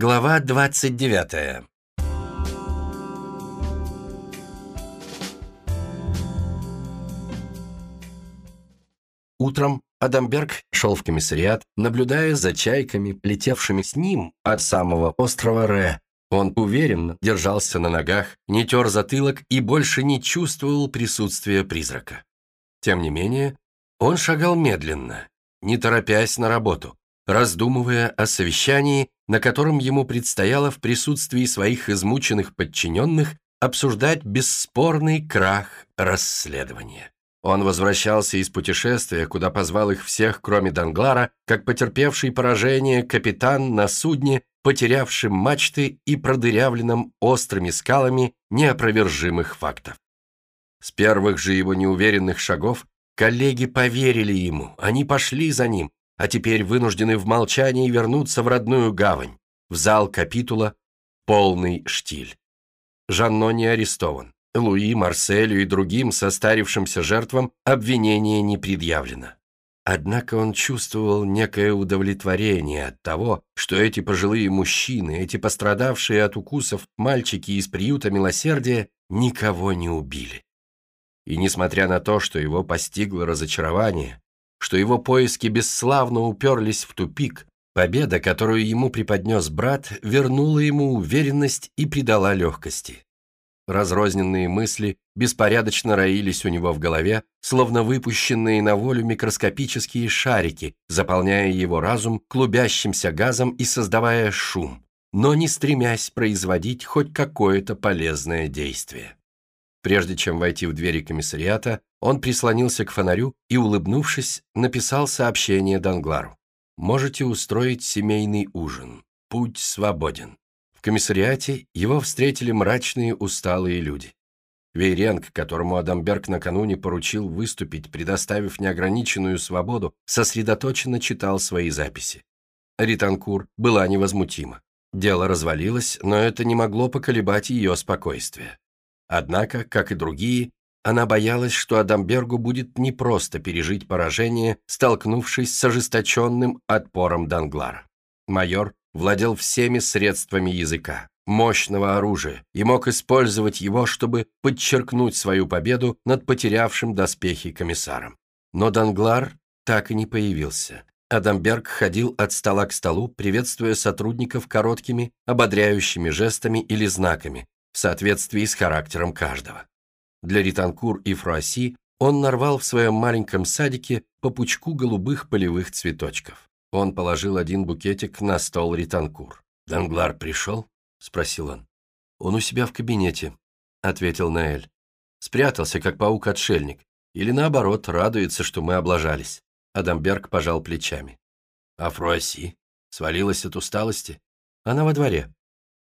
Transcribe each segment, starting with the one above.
Глава 29 Утром Адамберг шел в комиссариат, наблюдая за чайками, летевшими с ним от самого острова Ре. Он уверенно держался на ногах, не тер затылок и больше не чувствовал присутствия призрака. Тем не менее, он шагал медленно, не торопясь на работу, раздумывая о совещании, на котором ему предстояло в присутствии своих измученных подчиненных обсуждать бесспорный крах расследования. Он возвращался из путешествия, куда позвал их всех, кроме Данглара, как потерпевший поражение капитан на судне, потерявшим мачты и продырявленном острыми скалами неопровержимых фактов. С первых же его неуверенных шагов коллеги поверили ему, они пошли за ним, а теперь вынуждены в молчании вернуться в родную гавань, в зал капитула, полный штиль. Жанно не арестован. Луи, Марселю и другим состарившимся жертвам обвинение не предъявлено. Однако он чувствовал некое удовлетворение от того, что эти пожилые мужчины, эти пострадавшие от укусов мальчики из приюта милосердия никого не убили. И несмотря на то, что его постигло разочарование, что его поиски бесславно уперлись в тупик, победа, которую ему преподнес брат, вернула ему уверенность и придала легкости. Разрозненные мысли беспорядочно роились у него в голове, словно выпущенные на волю микроскопические шарики, заполняя его разум клубящимся газом и создавая шум, но не стремясь производить хоть какое-то полезное действие. Прежде чем войти в двери комиссариата, он прислонился к фонарю и, улыбнувшись, написал сообщение Данглару. «Можете устроить семейный ужин. Путь свободен». В комиссариате его встретили мрачные усталые люди. Вейренг, которому Адамберг накануне поручил выступить, предоставив неограниченную свободу, сосредоточенно читал свои записи. Ританкур была невозмутима. Дело развалилось, но это не могло поколебать ее спокойствие. Однако, как и другие, она боялась, что Адамбергу будет непросто пережить поражение, столкнувшись с ожесточенным отпором Данглара. Майор владел всеми средствами языка, мощного оружия, и мог использовать его, чтобы подчеркнуть свою победу над потерявшим доспехи комиссаром. Но Данглар так и не появился. Адамберг ходил от стола к столу, приветствуя сотрудников короткими, ободряющими жестами или знаками, в соответствии с характером каждого. Для Ританкур и Фруасси он нарвал в своем маленьком садике по пучку голубых полевых цветочков. Он положил один букетик на стол Ританкур. «Данглар пришел?» — спросил он. «Он у себя в кабинете», — ответил Наэль. «Спрятался, как паук-отшельник. Или наоборот, радуется, что мы облажались». Адамберг пожал плечами. «А Фруасси? Свалилась от усталости?» «Она во дворе».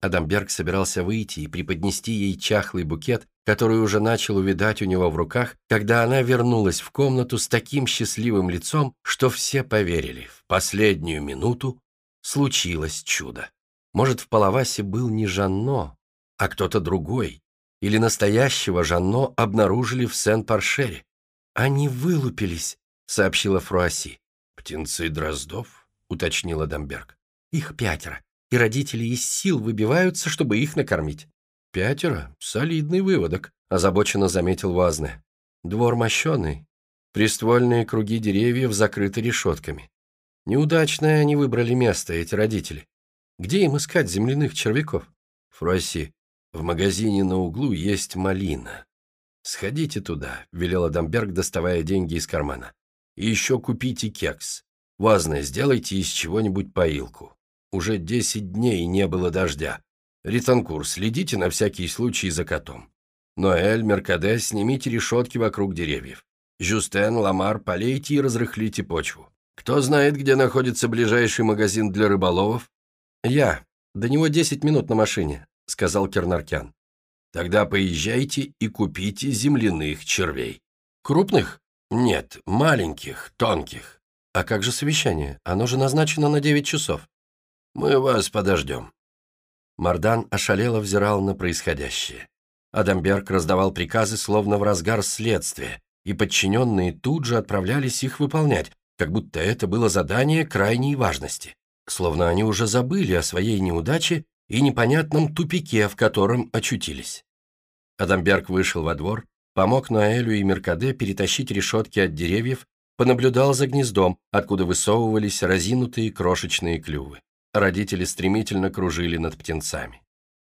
Адамберг собирался выйти и преподнести ей чахлый букет, который уже начал увидать у него в руках, когда она вернулась в комнату с таким счастливым лицом, что все поверили. В последнюю минуту случилось чудо. Может, в Палавасе был не Жанно, а кто-то другой, или настоящего Жанно обнаружили в Сен-Паршере. «Они вылупились», — сообщила Фруасси. «Птенцы Дроздов?» — уточнила Дамберг. «Их пятеро, и родители из сил выбиваются, чтобы их накормить. «Пятеро? Солидный выводок», – озабоченно заметил Вазне. «Двор мощеный. Приствольные круги деревьев закрыты решетками. Неудачное они выбрали место, эти родители. Где им искать земляных червяков? Фроси, в магазине на углу есть малина. Сходите туда, велел Адамберг, доставая деньги из кармана. И еще купите кекс. Вазне, сделайте из чего-нибудь поилку. Уже десять дней не было дождя. Ританкур, следите на всякий случай за котом. Ноэль, Меркаде, снимите решетки вокруг деревьев. Жюстен, Ламар, полейте и разрыхлите почву. Кто знает, где находится ближайший магазин для рыболовов? Я. До него 10 минут на машине, сказал Кернаркян. Тогда поезжайте и купите земляных червей. Крупных? Нет, маленьких, тонких. А как же совещание? Оно же назначено на 9 часов. Мы вас подождем. Мардан ошалело взирал на происходящее. Адамберг раздавал приказы словно в разгар следствия, и подчиненные тут же отправлялись их выполнять, как будто это было задание крайней важности. словно они уже забыли о своей неудаче и непонятном тупике, в котором очутились. Адамберг вышел во двор, помог Ноэлю и Меркаде перетащить решетки от деревьев, понаблюдал за гнездом, откуда высовывались разинутые крошечные клювы. Родители стремительно кружили над птенцами.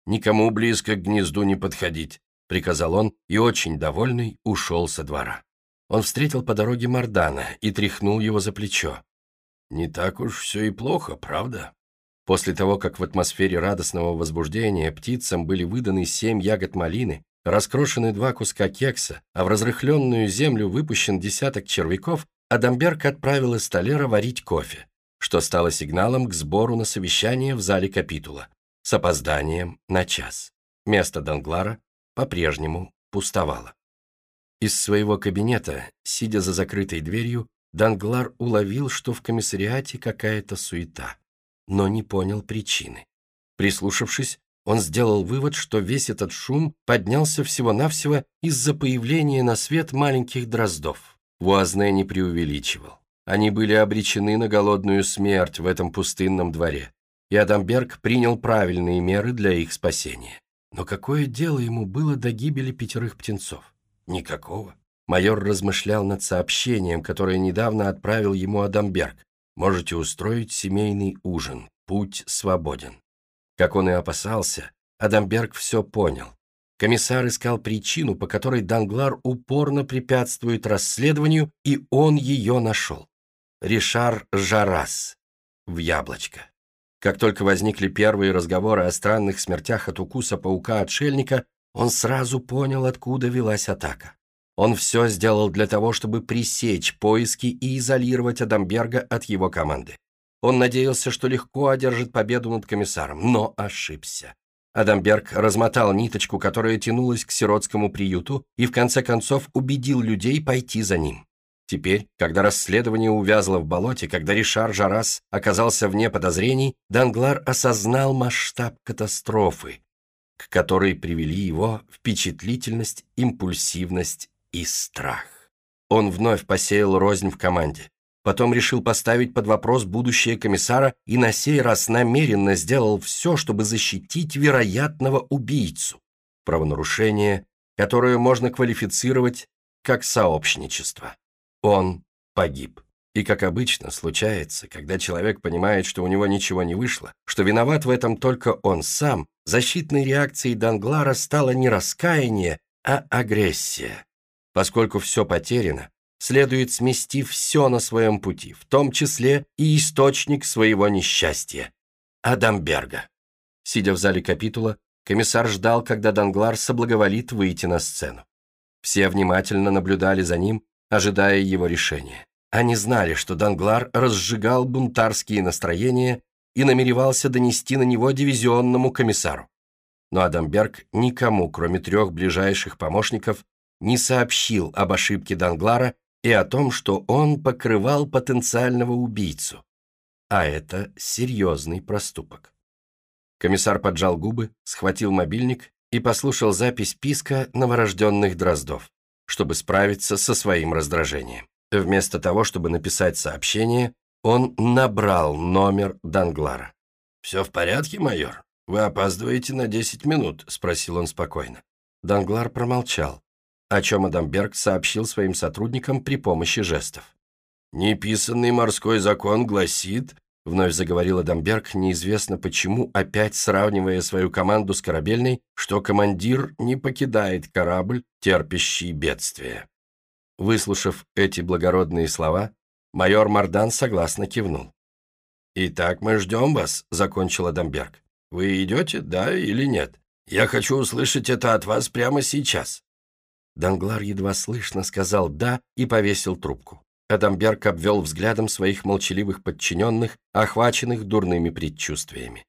«Никому близко к гнезду не подходить», — приказал он, и, очень довольный, ушел со двора. Он встретил по дороге Мардана и тряхнул его за плечо. «Не так уж все и плохо, правда?» После того, как в атмосфере радостного возбуждения птицам были выданы семь ягод малины, раскрошены два куска кекса, а в разрыхленную землю выпущен десяток червяков, Адамберг отправил Эсталера варить кофе, что стало сигналом к сбору на совещание в зале капитула, с опозданием на час. Место Данглара по-прежнему пустовало. Из своего кабинета, сидя за закрытой дверью, Данглар уловил, что в комиссариате какая-то суета, но не понял причины. Прислушавшись, он сделал вывод, что весь этот шум поднялся всего-навсего из-за появления на свет маленьких дроздов. Вуазне не преувеличивал. Они были обречены на голодную смерть в этом пустынном дворе, и Адамберг принял правильные меры для их спасения. Но какое дело ему было до гибели пятерых птенцов? Никакого. Майор размышлял над сообщением, которое недавно отправил ему Адамберг. «Можете устроить семейный ужин. Путь свободен». Как он и опасался, Адамберг все понял. Комиссар искал причину, по которой Данглар упорно препятствует расследованию, и он ее нашел. Ришар Жарас. В яблочко. Как только возникли первые разговоры о странных смертях от укуса паука-отшельника, он сразу понял, откуда велась атака. Он все сделал для того, чтобы пресечь поиски и изолировать Адамберга от его команды. Он надеялся, что легко одержит победу над комиссаром, но ошибся. Адамберг размотал ниточку, которая тянулась к сиротскому приюту, и в конце концов убедил людей пойти за ним. Теперь, когда расследование увязло в болоте, когда Ришар Жарас оказался вне подозрений, Данглар осознал масштаб катастрофы, к которой привели его впечатлительность, импульсивность и страх. Он вновь посеял рознь в команде. Потом решил поставить под вопрос будущее комиссара и на сей раз намеренно сделал все, чтобы защитить вероятного убийцу. Правонарушение, которое можно квалифицировать как сообщничество. Он погиб. И, как обычно, случается, когда человек понимает, что у него ничего не вышло, что виноват в этом только он сам, защитной реакцией Данглара стало не раскаяние, а агрессия. Поскольку все потеряно, следует смести все на своем пути, в том числе и источник своего несчастья – Адамберга. Сидя в зале капитула, комиссар ждал, когда Данглар соблаговолит выйти на сцену. Все внимательно наблюдали за ним, ожидая его решения. Они знали, что Данглар разжигал бунтарские настроения и намеревался донести на него дивизионному комиссару. Но Адамберг никому, кроме трех ближайших помощников, не сообщил об ошибке Данглара и о том, что он покрывал потенциального убийцу. А это серьезный проступок. Комиссар поджал губы, схватил мобильник и послушал запись писка новорожденных дроздов, чтобы справиться со своим раздражением. Вместо того, чтобы написать сообщение, он набрал номер Данглара. «Все в порядке, майор? Вы опаздываете на 10 минут?» – спросил он спокойно. Данглар промолчал, о чем Адамберг сообщил своим сотрудникам при помощи жестов. «Неписанный морской закон гласит», — вновь заговорил Адамберг, неизвестно почему, опять сравнивая свою команду с корабельной, что командир не покидает корабль, терпящий бедствие. Выслушав эти благородные слова, майор Мардан согласно кивнул. «Итак, мы ждем вас», — закончил Адамберг. «Вы идете, да или нет? Я хочу услышать это от вас прямо сейчас». Данглар едва слышно сказал «да» и повесил трубку. Адамберг обвел взглядом своих молчаливых подчиненных, охваченных дурными предчувствиями.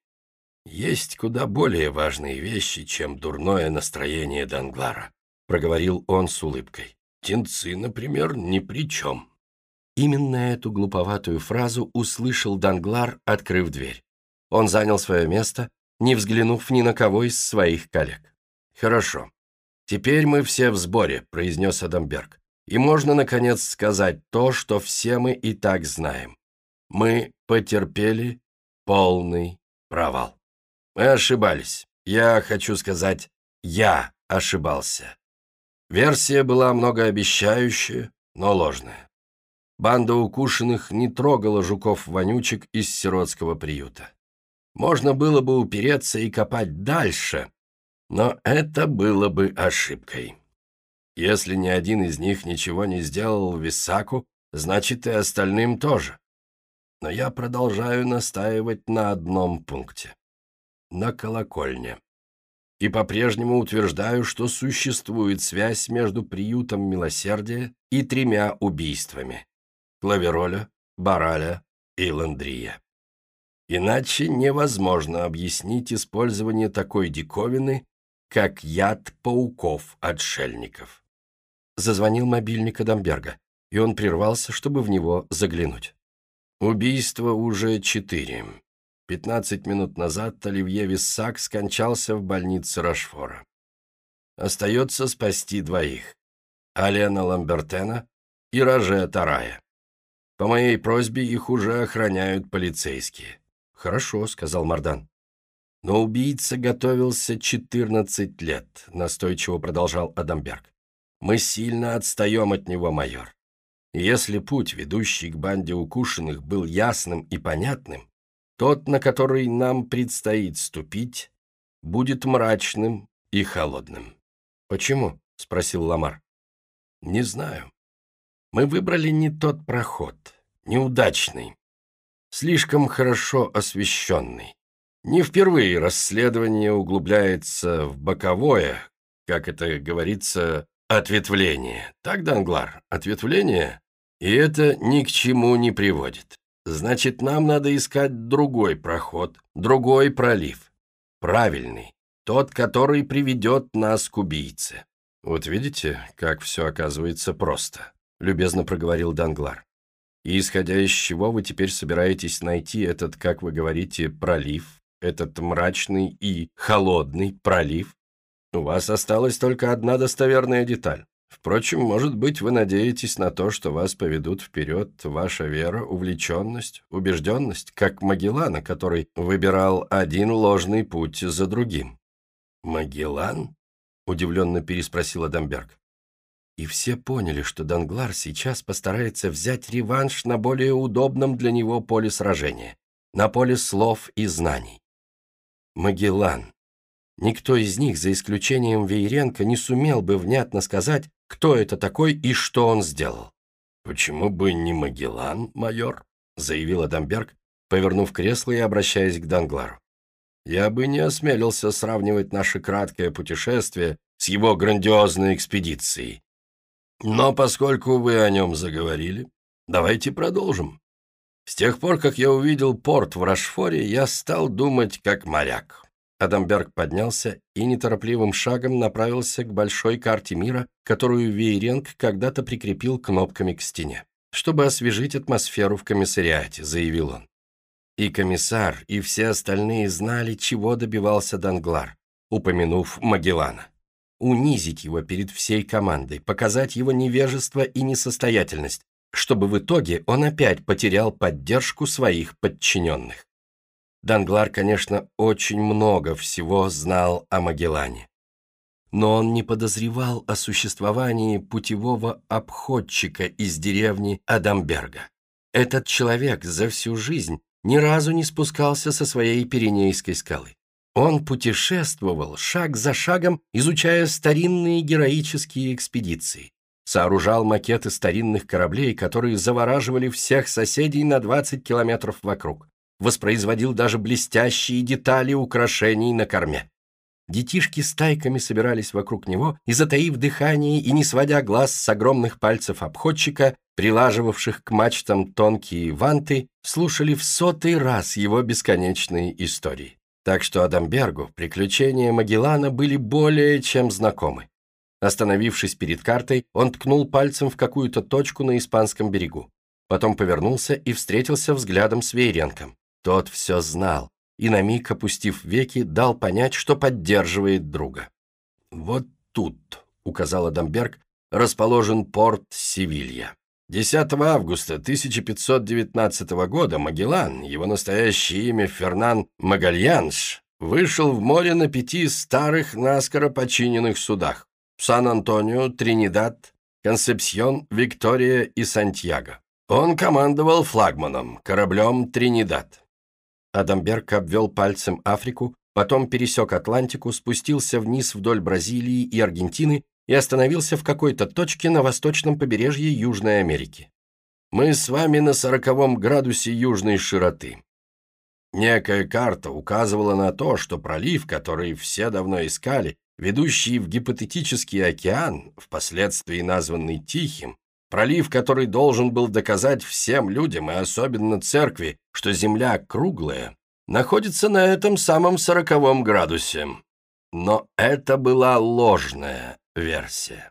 «Есть куда более важные вещи, чем дурное настроение Данглара», проговорил он с улыбкой. «Тенцы, например, ни при чем». Именно эту глуповатую фразу услышал Данглар, открыв дверь. Он занял свое место, не взглянув ни на кого из своих коллег. «Хорошо. «Теперь мы все в сборе», — произнес Адамберг. «И можно, наконец, сказать то, что все мы и так знаем. Мы потерпели полный провал. Мы ошибались. Я хочу сказать, я ошибался. Версия была многообещающая, но ложная. Банда укушенных не трогала жуков-вонючек из сиротского приюта. Можно было бы упереться и копать дальше, но это было бы ошибкой. Если ни один из них ничего не сделал Висаку, значит и остальным тоже. Но я продолжаю настаивать на одном пункте. На колокольне. И по-прежнему утверждаю, что существует связь между приютом милосердия и тремя убийствами – Клавероля, Бараля и Ландрия. Иначе невозможно объяснить использование такой диковины, как яд пауков-отшельников. Зазвонил мобильник Адамберга, и он прервался, чтобы в него заглянуть. Убийство уже четыре. Пятнадцать минут назад Оливье Виссак скончался в больнице Рашфора. Остается спасти двоих – Алена Ламбертена и Роже Тарая. По моей просьбе их уже охраняют полицейские. «Хорошо», – сказал Мардан. «Но убийца готовился 14 лет», – настойчиво продолжал Адамберг. «Мы сильно отстаем от него, майор. если путь, ведущий к банде укушенных, был ясным и понятным, тот, на который нам предстоит ступить, будет мрачным и холодным». «Почему?» – спросил Ламар. «Не знаю. Мы выбрали не тот проход, неудачный, слишком хорошо освещенный. Не впервые расследование углубляется в боковое, как это говорится, ответвление. Так, Данглар, ответвление? И это ни к чему не приводит. Значит, нам надо искать другой проход, другой пролив. Правильный, тот, который приведет нас к убийце. Вот видите, как все оказывается просто, любезно проговорил Данглар. И исходя из чего вы теперь собираетесь найти этот, как вы говорите, пролив, этот мрачный и холодный пролив? У вас осталась только одна достоверная деталь. Впрочем, может быть, вы надеетесь на то, что вас поведут вперед ваша вера, увлеченность, убежденность, как Магеллана, который выбирал один ложный путь за другим. «Магеллан?» – удивленно переспросил Адамберг. И все поняли, что Данглар сейчас постарается взять реванш на более удобном для него поле сражения, на поле слов и знаний. Магеллан. Никто из них, за исключением Вейренко, не сумел бы внятно сказать, кто это такой и что он сделал. «Почему бы не Магеллан, майор?» — заявил Адамберг, повернув кресло и обращаясь к Данглару. «Я бы не осмелился сравнивать наше краткое путешествие с его грандиозной экспедицией, но поскольку вы о нем заговорили, давайте продолжим. С тех пор, как я увидел порт в Рашфоре, я стал думать как моряк. Адамберг поднялся и неторопливым шагом направился к большой карте мира, которую Вейренг когда-то прикрепил кнопками к стене. «Чтобы освежить атмосферу в комиссариате», — заявил он. И комиссар, и все остальные знали, чего добивался Данглар, упомянув Магеллана унизить его перед всей командой, показать его невежество и несостоятельность, чтобы в итоге он опять потерял поддержку своих подчиненных. Данглар, конечно, очень много всего знал о Магеллане. Но он не подозревал о существовании путевого обходчика из деревни Адамберга. Этот человек за всю жизнь ни разу не спускался со своей Пиренейской скалы. Он путешествовал шаг за шагом, изучая старинные героические экспедиции. Сооружал макеты старинных кораблей, которые завораживали всех соседей на 20 километров вокруг. Воспроизводил даже блестящие детали украшений на корме. Детишки стайками собирались вокруг него и, затаив дыхание и не сводя глаз с огромных пальцев обходчика, прилаживавших к мачтам тонкие ванты, слушали в сотый раз его бесконечные истории. Так что Адамбергу приключения Магеллана были более чем знакомы. Остановившись перед картой, он ткнул пальцем в какую-то точку на испанском берегу. Потом повернулся и встретился взглядом с Вейренком. Тот все знал и на миг, опустив веки, дал понять, что поддерживает друга. «Вот тут», — указал Адамберг, — «расположен порт Севилья. 10 августа 1519 года Магеллан, его настоящее имя Фернан Магальянш, вышел в море на пяти старых наскоро починенных судах Сан-Антонио, Тринидад, Консепсьон, Виктория и Сантьяго. Он командовал флагманом, кораблем «Тринидад». Адамберг обвел пальцем Африку, потом пересек Атлантику, спустился вниз вдоль Бразилии и Аргентины и остановился в какой-то точке на восточном побережье Южной Америки. Мы с вами на сороковом градусе южной широты. Некая карта указывала на то, что пролив, который все давно искали, ведущий в гипотетический океан, впоследствии названный Тихим, пролив, который должен был доказать всем людям, и особенно церкви, что Земля круглая, находится на этом самом сороковом градусе. Но это была ложная версия.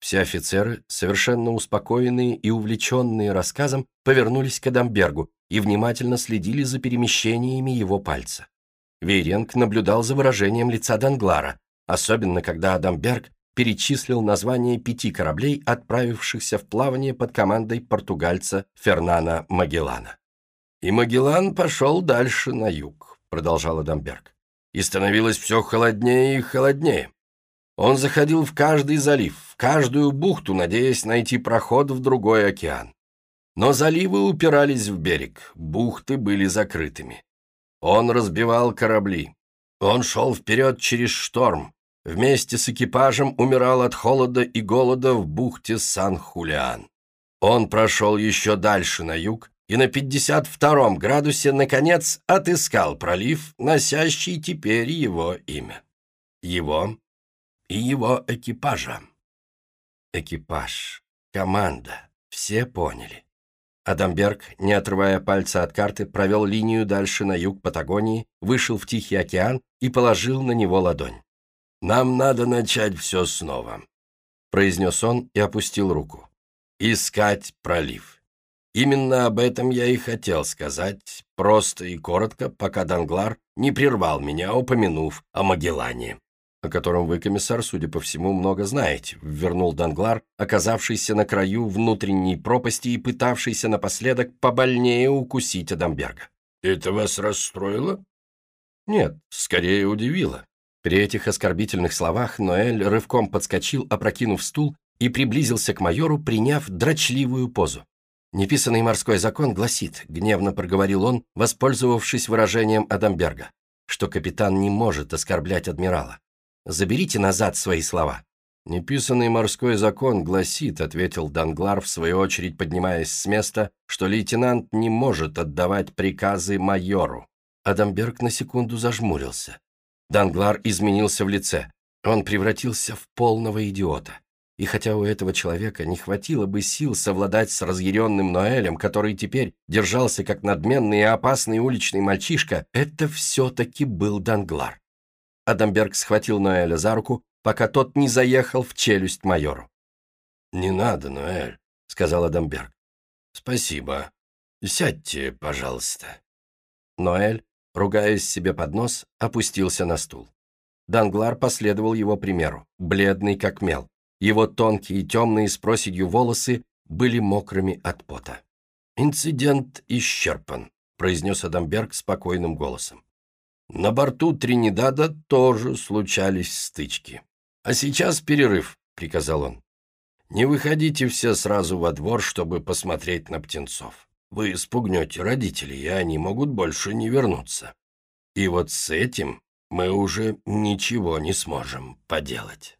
Все офицеры, совершенно успокоенные и увлеченные рассказом, повернулись к Адамбергу и внимательно следили за перемещениями его пальца. Вейренг наблюдал за выражением лица Данглара, особенно когда Адамберг перечислил названия пяти кораблей, отправившихся в плавание под командой португальца Фернана Магеллана. «И Магеллан пошел дальше на юг», — продолжал Адамберг. «И становилось все холоднее и холоднее. Он заходил в каждый залив, в каждую бухту, надеясь найти проход в другой океан. Но заливы упирались в берег, бухты были закрытыми. Он разбивал корабли. Он шел вперед через шторм, Вместе с экипажем умирал от холода и голода в бухте Сан-Хулиан. Он прошел еще дальше на юг и на 52 градусе, наконец, отыскал пролив, носящий теперь его имя. Его и его экипажа. Экипаж, команда, все поняли. Адамберг, не отрывая пальца от карты, провел линию дальше на юг Патагонии, вышел в Тихий океан и положил на него ладонь. «Нам надо начать все снова», — произнес он и опустил руку. «Искать пролив». Именно об этом я и хотел сказать, просто и коротко, пока Данглар не прервал меня, упомянув о Магеллане, о котором вы, комиссар, судя по всему, много знаете, вернул Данглар, оказавшийся на краю внутренней пропасти и пытавшийся напоследок побольнее укусить Адамберга. «Это вас расстроило?» «Нет, скорее удивило. При этих оскорбительных словах Ноэль рывком подскочил, опрокинув стул, и приблизился к майору, приняв дрочливую позу. «Неписанный морской закон гласит», — гневно проговорил он, воспользовавшись выражением Адамберга, что капитан не может оскорблять адмирала. «Заберите назад свои слова». «Неписанный морской закон гласит», — ответил Данглар, в свою очередь поднимаясь с места, что лейтенант не может отдавать приказы майору. Адамберг на секунду зажмурился. Данглар изменился в лице. Он превратился в полного идиота. И хотя у этого человека не хватило бы сил совладать с разъяренным Ноэлем, который теперь держался как надменный и опасный уличный мальчишка, это все-таки был Данглар. Адамберг схватил Ноэля за руку, пока тот не заехал в челюсть майору. «Не надо, Ноэль», — сказал Адамберг. «Спасибо. Сядьте, пожалуйста». Ноэль ругаясь себе под нос, опустился на стул. Данглар последовал его примеру, бледный как мел. Его тонкие темные с проседью волосы были мокрыми от пота. «Инцидент исчерпан», — произнес Адамберг спокойным голосом. «На борту Тринидада тоже случались стычки. А сейчас перерыв», — приказал он. «Не выходите все сразу во двор, чтобы посмотреть на птенцов. Вы спугнете родителей, и они могут больше не вернуться. И вот с этим мы уже ничего не сможем поделать.